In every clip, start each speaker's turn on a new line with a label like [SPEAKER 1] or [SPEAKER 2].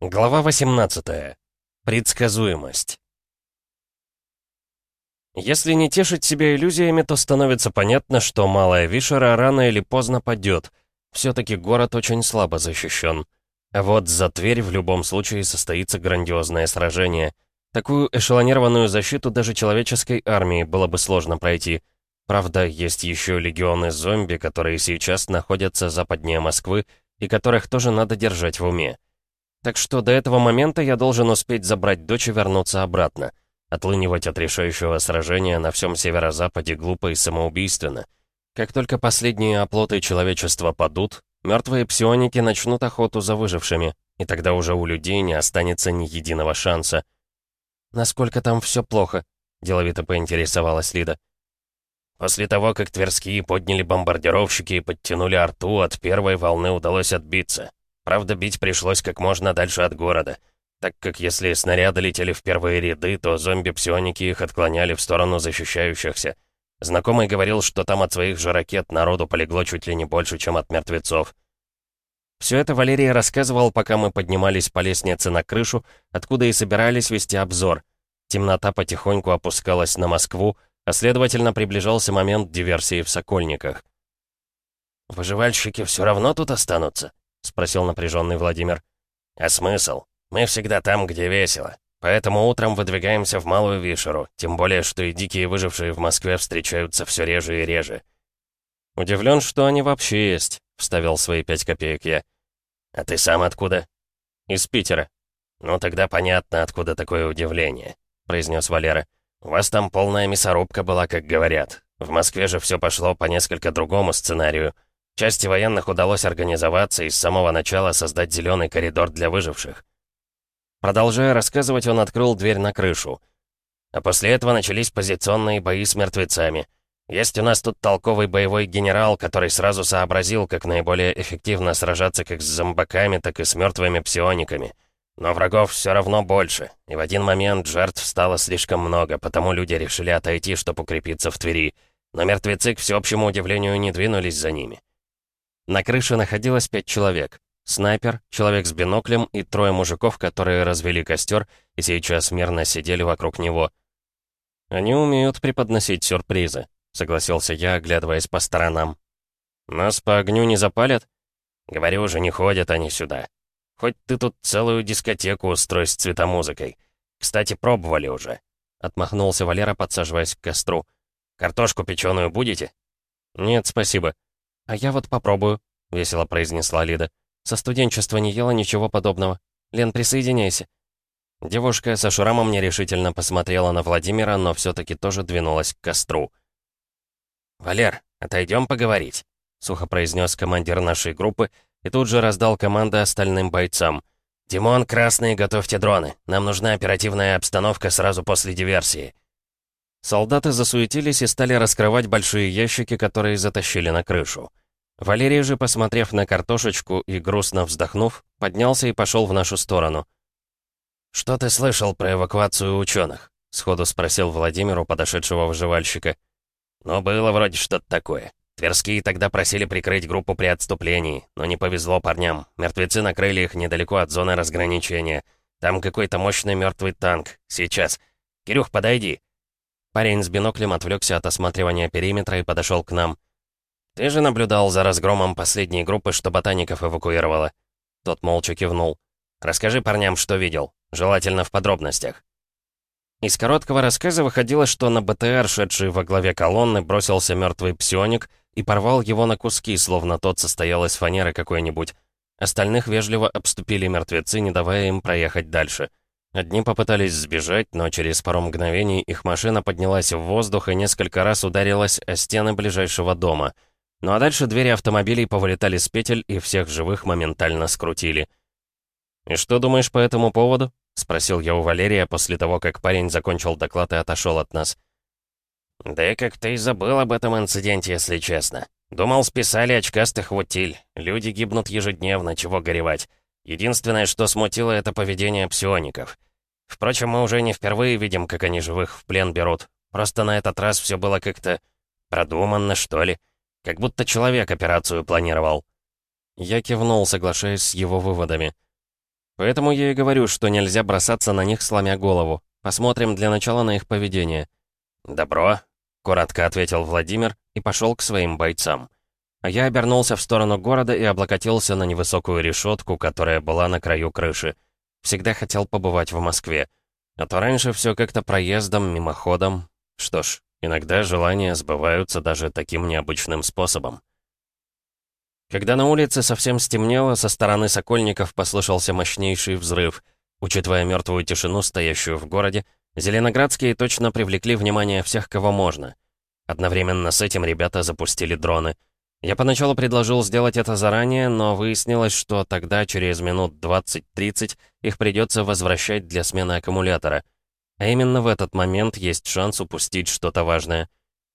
[SPEAKER 1] Глава 18. Предсказуемость. Если не тешить себя иллюзиями, то становится понятно, что Малая Вишера рано или поздно падет. Все-таки город очень слабо защищен. А вот за Тверь в любом случае состоится грандиозное сражение. Такую эшелонированную защиту даже человеческой армии было бы сложно пройти. Правда, есть еще легионы зомби, которые сейчас находятся западнее Москвы и которых тоже надо держать в уме. Так что до этого момента я должен успеть забрать дочь и вернуться обратно. Отлынивать от решающего сражения на всем северо-западе глупо и самоубийственно. Как только последние оплоты человечества падут, мертвые псионики начнут охоту за выжившими, и тогда уже у людей не останется ни единого шанса. «Насколько там все плохо?» — деловито поинтересовалась Лида. После того, как Тверские подняли бомбардировщики и подтянули арту, от первой волны удалось отбиться. Правда, бить пришлось как можно дальше от города, так как если снаряды летели в первые ряды, то зомби-псионики их отклоняли в сторону защищающихся. Знакомый говорил, что там от своих же ракет народу полегло чуть ли не больше, чем от мертвецов. Все это Валерий рассказывал, пока мы поднимались по лестнице на крышу, откуда и собирались вести обзор. Темнота потихоньку опускалась на Москву, а следовательно приближался момент диверсии в Сокольниках. «Выживальщики все равно тут останутся?» — спросил напряженный Владимир. «А смысл? Мы всегда там, где весело. Поэтому утром выдвигаемся в Малую Вишеру, тем более, что и дикие выжившие в Москве встречаются все реже и реже». «Удивлен, что они вообще есть», — вставил свои пять копеек я. «А ты сам откуда?» «Из Питера». «Ну тогда понятно, откуда такое удивление», — произнес Валера. «У вас там полная мясорубка была, как говорят. В Москве же все пошло по несколько другому сценарию». Части военных удалось организоваться и с самого начала создать зеленый коридор для выживших. Продолжая рассказывать, он открыл дверь на крышу. А после этого начались позиционные бои с мертвецами. Есть у нас тут толковый боевой генерал, который сразу сообразил, как наиболее эффективно сражаться как с зомбаками, так и с мертвыми псиониками. Но врагов все равно больше, и в один момент жертв стало слишком много, потому люди решили отойти, чтобы укрепиться в Твери. Но мертвецы, к всеобщему удивлению, не двинулись за ними. На крыше находилось пять человек. Снайпер, человек с биноклем и трое мужиков, которые развели костер и сейчас мирно сидели вокруг него. «Они умеют преподносить сюрпризы», — согласился я, оглядываясь по сторонам. «Нас по огню не запалят?» «Говорю же, не ходят они сюда. Хоть ты тут целую дискотеку устрой с цветомузыкой. Кстати, пробовали уже». Отмахнулся Валера, подсаживаясь к костру. «Картошку печеную будете?» «Нет, спасибо». «А я вот попробую», — весело произнесла Лида. «Со студенчества не ела ничего подобного. Лен, присоединяйся». Девушка со шрамом нерешительно посмотрела на Владимира, но все-таки тоже двинулась к костру. «Валер, отойдем поговорить», — сухо произнес командир нашей группы и тут же раздал команды остальным бойцам. «Димон, красные, готовьте дроны. Нам нужна оперативная обстановка сразу после диверсии». Солдаты засуетились и стали раскрывать большие ящики, которые затащили на крышу. Валерий же, посмотрев на картошечку и грустно вздохнув, поднялся и пошел в нашу сторону. «Что ты слышал про эвакуацию ученых?» — сходу спросил Владимиру подошедшего выживальщика. «Ну, было вроде что-то такое. Тверские тогда просили прикрыть группу при отступлении, но не повезло парням. Мертвецы накрыли их недалеко от зоны разграничения. Там какой-то мощный мертвый танк. Сейчас. Кирюх, подойди». Парень с биноклем отвлекся от осматривания периметра и подошел к нам. «Ты же наблюдал за разгромом последней группы, что ботаников эвакуировала?» Тот молча кивнул. «Расскажи парням, что видел. Желательно в подробностях». Из короткого рассказа выходило, что на БТР, шедший во главе колонны, бросился мертвый псионик и порвал его на куски, словно тот состоял из фанеры какой-нибудь. Остальных вежливо обступили мертвецы, не давая им проехать дальше. Одни попытались сбежать, но через пару мгновений их машина поднялась в воздух и несколько раз ударилась о стены ближайшего дома — ну а дальше двери автомобилей повылетали с петель и всех живых моментально скрутили. «И что думаешь по этому поводу?» — спросил я у Валерия после того, как парень закончил доклад и отошел от нас. «Да я как-то и забыл об этом инциденте, если честно. Думал, списали очкастых в. Люди гибнут ежедневно, чего горевать. Единственное, что смутило, это поведение псиоников. Впрочем, мы уже не впервые видим, как они живых в плен берут. Просто на этот раз все было как-то продуманно, что ли. Как будто человек операцию планировал. Я кивнул, соглашаясь с его выводами. Поэтому я и говорю, что нельзя бросаться на них, сломя голову. Посмотрим для начала на их поведение». «Добро», — коротко ответил Владимир и пошел к своим бойцам. А я обернулся в сторону города и облокотился на невысокую решетку, которая была на краю крыши. Всегда хотел побывать в Москве. А то раньше все как-то проездом, мимоходом. Что ж, иногда желания сбываются даже таким необычным способом. Когда на улице совсем стемнело, со стороны Сокольников послышался мощнейший взрыв. Учитывая мертвую тишину, стоящую в городе, Зеленоградские точно привлекли внимание всех, кого можно. Одновременно с этим ребята запустили дроны. Я поначалу предложил сделать это заранее, но выяснилось, что тогда, через минут 20-30, их придется возвращать для смены аккумулятора. А именно в этот момент есть шанс упустить что-то важное.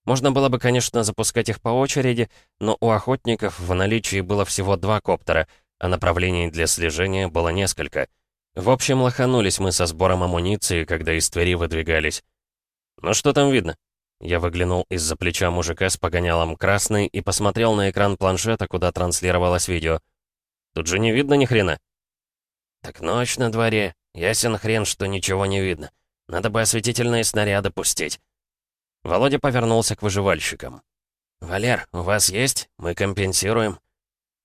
[SPEAKER 1] Можно было бы, конечно, запускать их по очереди, но у охотников в наличии было всего два коптера, а направлений для слежения было несколько. В общем, лоханулись мы со сбором амуниции, когда из Твери выдвигались. «Ну что там видно?» Я выглянул из-за плеча мужика с погонялом красный и посмотрел на экран планшета, куда транслировалось видео. «Тут же не видно ни хрена». «Так ночь на дворе. Ясен хрен, что ничего не видно. Надо бы осветительные снаряды пустить». Володя повернулся к выживальщикам. «Валер, у вас есть? Мы компенсируем».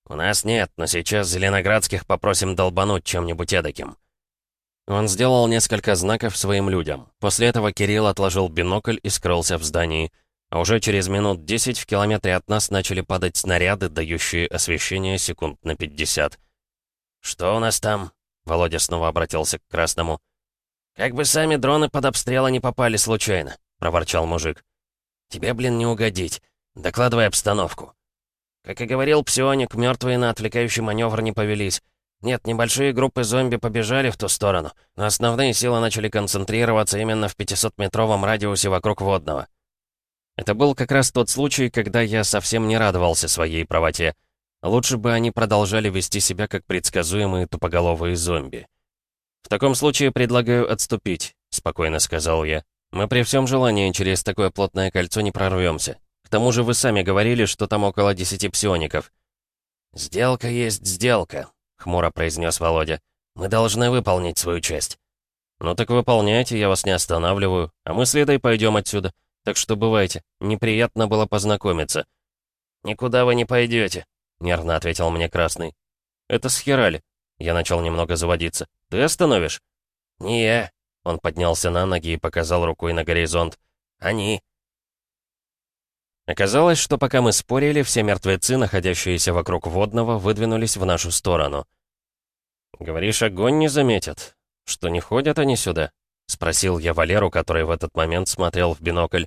[SPEAKER 1] «У нас нет, но сейчас Зеленоградских попросим долбануть чем-нибудь эдаким». Он сделал несколько знаков своим людям. После этого Кирилл отложил бинокль и скрылся в здании. А уже через минут десять в километре от нас начали падать снаряды, дающие освещение секунд на 50. «Что у нас там?» Володя снова обратился к Красному. «Как бы сами дроны под обстрелы не попали случайно», — проворчал мужик. «Тебе, блин, не угодить. Докладывай обстановку». Как и говорил псионик, мертвые на отвлекающий маневр не повелись. Нет, небольшие группы зомби побежали в ту сторону, но основные силы начали концентрироваться именно в 500-метровом радиусе вокруг водного. Это был как раз тот случай, когда я совсем не радовался своей правоте. Лучше бы они продолжали вести себя как предсказуемые тупоголовые зомби. «В таком случае предлагаю отступить», — спокойно сказал я. Мы при всем желании через такое плотное кольцо не прорвемся. К тому же вы сами говорили, что там около десяти псиоников». «Сделка есть сделка», — хмуро произнес Володя. «Мы должны выполнить свою часть». «Ну так выполняйте, я вас не останавливаю, а мы с Лидой пойдем отсюда. Так что бывайте, неприятно было познакомиться». «Никуда вы не пойдете», — нервно ответил мне Красный. «Это схерали». Я начал немного заводиться. «Ты остановишь?» «Не я», он поднялся на ноги и показал рукой на горизонт. «Они!» Оказалось, что пока мы спорили, все мертвецы, находящиеся вокруг водного, выдвинулись в нашу сторону. «Говоришь, огонь не заметят? Что не ходят они сюда?» — спросил я Валеру, который в этот момент смотрел в бинокль.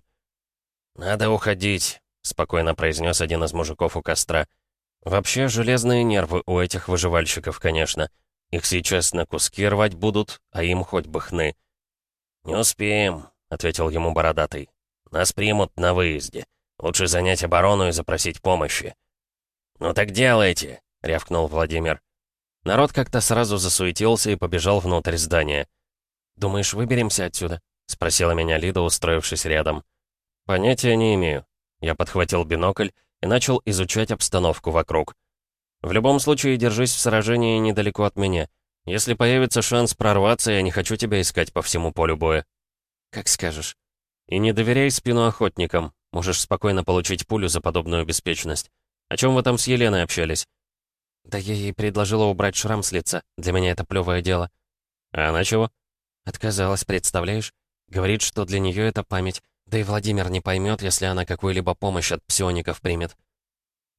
[SPEAKER 1] «Надо уходить», — спокойно произнес один из мужиков у костра. «Вообще, железные нервы у этих выживальщиков, конечно. Их сейчас на куски рвать будут, а им хоть бы хны». «Не успеем», — ответил ему Бородатый. «Нас примут на выезде. Лучше занять оборону и запросить помощи». «Ну так делайте», — рявкнул Владимир. Народ как-то сразу засуетился и побежал внутрь здания. «Думаешь, выберемся отсюда?» — спросила меня Лида, устроившись рядом. «Понятия не имею». Я подхватил бинокль и начал изучать обстановку вокруг. «В любом случае, держись в сражении недалеко от меня. Если появится шанс прорваться, я не хочу тебя искать по всему полю боя». «Как скажешь». «И не доверяй спину охотникам. Можешь спокойно получить пулю за подобную беспечность. О чем вы там с Еленой общались?» «Да я ей предложила убрать шрам с лица. Для меня это плевое дело». «А она чего?» «Отказалась, представляешь? Говорит, что для нее это память. Да и Владимир не поймет, если она какую-либо помощь от псиоников примет».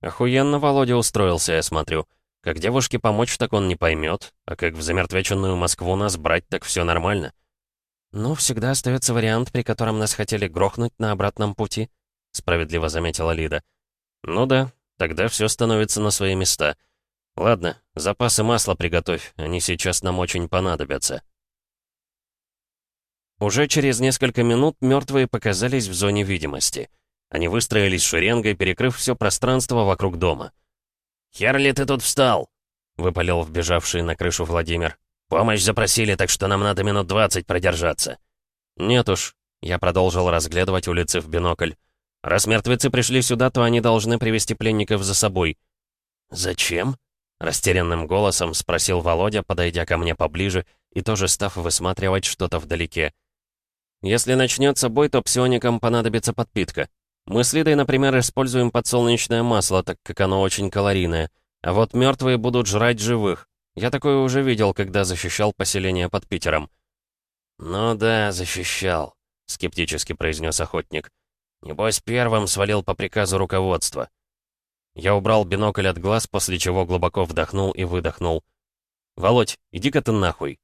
[SPEAKER 1] «Охуенно Володя устроился, я смотрю». Как девушке помочь, так он не поймет, а как в замертвеченную Москву нас брать, так все нормально. «Ну, всегда остается вариант, при котором нас хотели грохнуть на обратном пути», — справедливо заметила Лида. «Ну да, тогда все становится на свои места. Ладно, запасы масла приготовь, они сейчас нам очень понадобятся». Уже через несколько минут мертвые показались в зоне видимости. Они выстроились шеренгой, перекрыв все пространство вокруг дома. «Хер ли ты тут встал?» — выпалил вбежавший на крышу Владимир. «Помощь запросили, так что нам надо минут двадцать продержаться». «Нет уж», — я продолжил разглядывать улицы в бинокль. «Раз мертвецы пришли сюда, то они должны привести пленников за собой». «Зачем?» — Растерянным голосом спросил Володя, подойдя ко мне поближе и тоже став высматривать что-то вдалеке. «Если начнется бой, то псионикам понадобится подпитка. Мы с Лидой, например, используем подсолнечное масло, так как оно очень калорийное. А вот мертвые будут жрать живых. Я такое уже видел, когда защищал поселение под Питером». «Ну да, защищал», — скептически произнес охотник. «Небось, первым свалил по приказу руководства». Я убрал бинокль от глаз, после чего глубоко вдохнул и выдохнул. «Володь, иди-ка ты нахуй».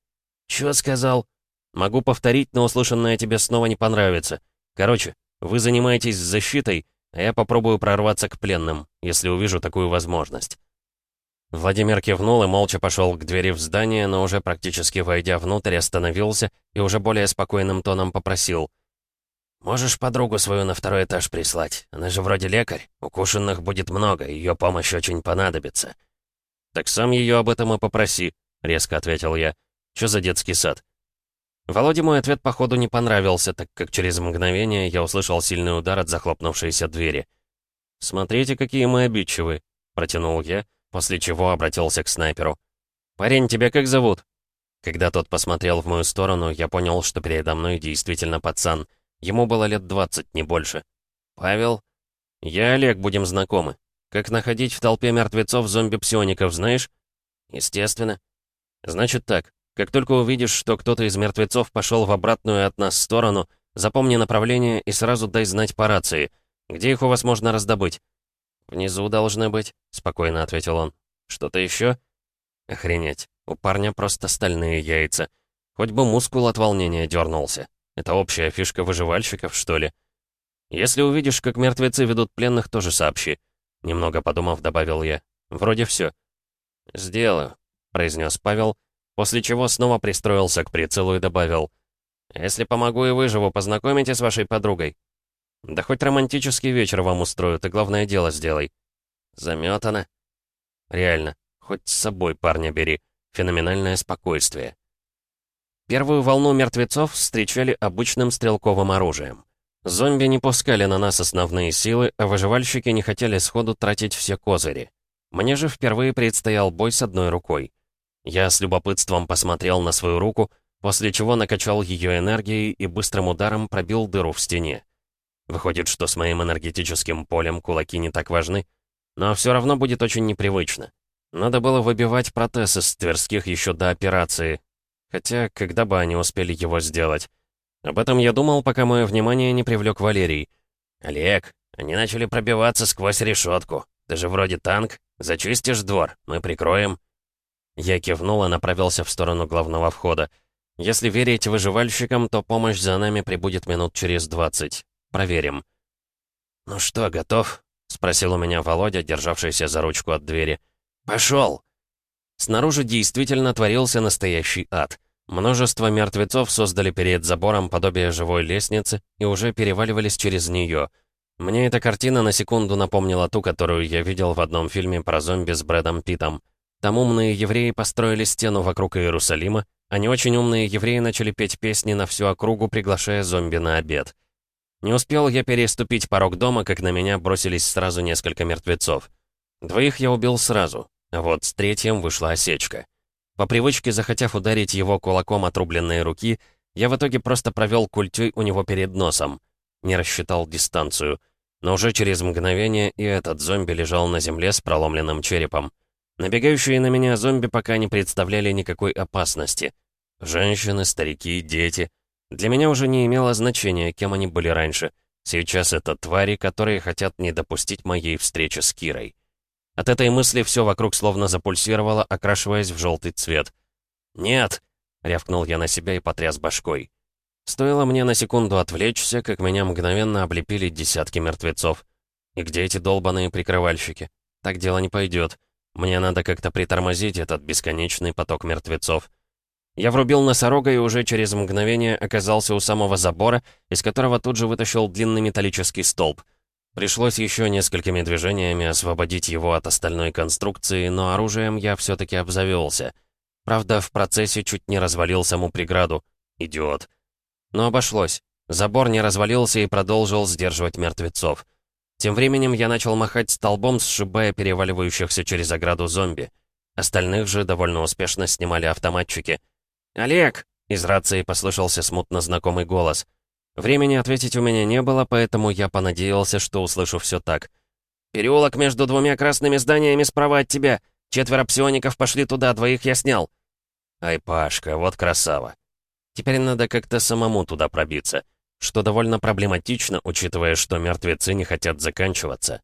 [SPEAKER 1] «Чё сказал?» «Могу повторить, но услышанное тебе снова не понравится. Короче, вы занимаетесь защитой, а я попробую прорваться к пленным, если увижу такую возможность». Владимир кивнул и молча пошел к двери в здание, но уже практически войдя внутрь, остановился и уже более спокойным тоном попросил. «Можешь подругу свою на второй этаж прислать? Она же вроде лекарь. Укушенных будет много, ее помощь очень понадобится». «Так сам ее об этом и попроси», — резко ответил я. «Чё за детский сад?» Володе мой ответ, походу, не понравился, так как через мгновение я услышал сильный удар от захлопнувшейся двери. «Смотрите, какие мы обидчивы», — протянул я, после чего обратился к снайперу. «Парень, тебя как зовут?» Когда тот посмотрел в мою сторону, я понял, что передо мной действительно пацан — Ему было лет двадцать, не больше. «Павел?» «Я Олег, будем знакомы. Как находить в толпе мертвецов зомби-псиоников, знаешь?» «Естественно». «Значит так. Как только увидишь, что кто-то из мертвецов пошел в обратную от нас сторону, запомни направление и сразу дай знать по рации. Где их у вас можно раздобыть?» «Внизу должны быть», — спокойно ответил он. «Что-то еще?» «Охренеть. У парня просто стальные яйца. Хоть бы мускул от волнения дернулся. Это общая фишка выживальщиков, что ли? Если увидишь, как мертвецы ведут пленных, тоже сообщи. Немного подумав, добавил я. Вроде все. «Сделаю», — произнес Павел, после чего снова пристроился к прицелу и добавил. «Если помогу и выживу, познакомите с вашей подругой». «Да хоть романтический вечер вам устрою, ты главное дело сделай». «Заметано». «Реально, хоть с собой парня бери. Феноменальное спокойствие». Первую волну мертвецов встречали обычным стрелковым оружием. Зомби не пускали на нас основные силы, а выживальщики не хотели сходу тратить все козыри. Мне же впервые предстоял бой с одной рукой. Я с любопытством посмотрел на свою руку, после чего накачал ее энергией и быстрым ударом пробил дыру в стене. Выходит, что с моим энергетическим полем кулаки не так важны, но все равно будет очень непривычно. Надо было выбивать протез из Тверских еще до операции, Хотя, когда бы они успели его сделать? Об этом я думал, пока мое внимание не привлек Валерий. «Олег, они начали пробиваться сквозь решетку. Ты же вроде танк. Зачистишь двор, мы прикроем». Я кивнул и направился в сторону главного входа. Если верить выживальщикам, то помощь за нами прибудет минут через двадцать. Проверим. «Ну что, готов?» — спросил у меня Володя, державшийся за ручку от двери. «Пошел!» Снаружи действительно творился настоящий ад. Множество мертвецов создали перед забором подобие живой лестницы и уже переваливались через нее. Мне эта картина на секунду напомнила ту, которую я видел в одном фильме про зомби с Брэдом Питом. Там умные евреи построили стену вокруг Иерусалима, а не очень умные евреи начали петь песни на всю округу, приглашая зомби на обед. Не успел я переступить порог дома, как на меня бросились сразу несколько мертвецов. Двоих я убил сразу, вот с третьим вышла осечка. По привычке, захотев ударить его кулаком отрубленной руки, я в итоге просто провел культей у него перед носом. Не рассчитал дистанцию. Но уже через мгновение и этот зомби лежал на земле с проломленным черепом. Набегающие на меня зомби пока не представляли никакой опасности. Женщины, старики, дети. Для меня уже не имело значения, кем они были раньше. Сейчас это твари, которые хотят не допустить моей встречи с Кирой. От этой мысли все вокруг словно запульсировало, окрашиваясь в желтый цвет. «Нет!» — рявкнул я на себя и потряс башкой. Стоило мне на секунду отвлечься, как меня мгновенно облепили десятки мертвецов. И где эти долбаные прикрывальщики? Так дело не пойдет. Мне надо как-то притормозить этот бесконечный поток мертвецов. Я врубил носорога и уже через мгновение оказался у самого забора, из которого тут же вытащил длинный металлический столб — Пришлось еще несколькими движениями освободить его от остальной конструкции, но оружием я все-таки обзавелся. Правда, в процессе чуть не развалил саму преграду. Идиот. Но обошлось. Забор не развалился и продолжил сдерживать мертвецов. Тем временем я начал махать столбом, сшибая переваливающихся через ограду зомби. Остальных же довольно успешно снимали автоматчики. «Олег!» — из рации послышался смутно знакомый голос. Времени ответить у меня не было, поэтому я понадеялся, что услышу все так. «Переулок между двумя красными зданиями справа от тебя. Четверо псиоников пошли туда, двоих я снял». «Ай, Пашка, вот красава. Теперь надо как-то самому туда пробиться, что довольно проблематично, учитывая, что мертвецы не хотят заканчиваться».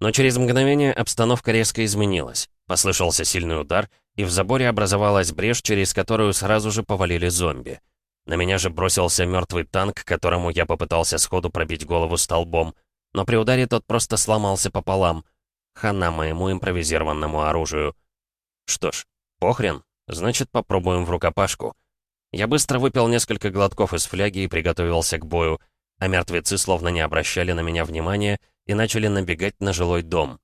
[SPEAKER 1] Но через мгновение обстановка резко изменилась. Послышался сильный удар, и в заборе образовалась брешь, через которую сразу же повалили зомби. На меня же бросился мертвый танк, которому я попытался сходу пробить голову столбом, но при ударе тот просто сломался пополам. Хана моему импровизированному оружию. Что ж, похрен, значит попробуем в рукопашку. Я быстро выпил несколько глотков из фляги и приготовился к бою, а мертвецы словно не обращали на меня внимания и начали набегать на жилой дом.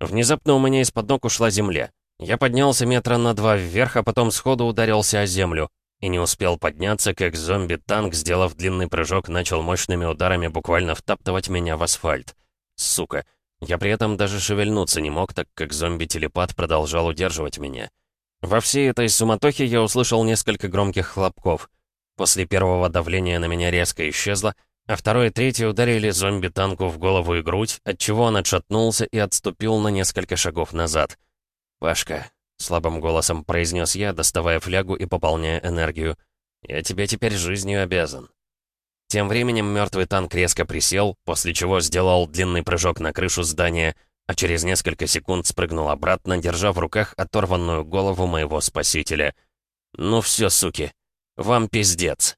[SPEAKER 1] Внезапно у меня из-под ног ушла земля. Я поднялся метра на два вверх, а потом сходу ударился о землю. И не успел подняться, как зомби-танк, сделав длинный прыжок, начал мощными ударами буквально втаптывать меня в асфальт. Сука. Я при этом даже шевельнуться не мог, так как зомби-телепат продолжал удерживать меня. Во всей этой суматохе я услышал несколько громких хлопков. После первого давления на меня резко исчезло, а второй и третий ударили зомби-танку в голову и грудь, отчего он отшатнулся и отступил на несколько шагов назад. «Пашка», — слабым голосом произнес я, доставая флягу и пополняя энергию, «я тебе теперь жизнью обязан». Тем временем мертвый танк резко присел, после чего сделал длинный прыжок на крышу здания, а через несколько секунд спрыгнул обратно, держа в руках оторванную голову моего спасителя. «Ну все, суки, вам пиздец».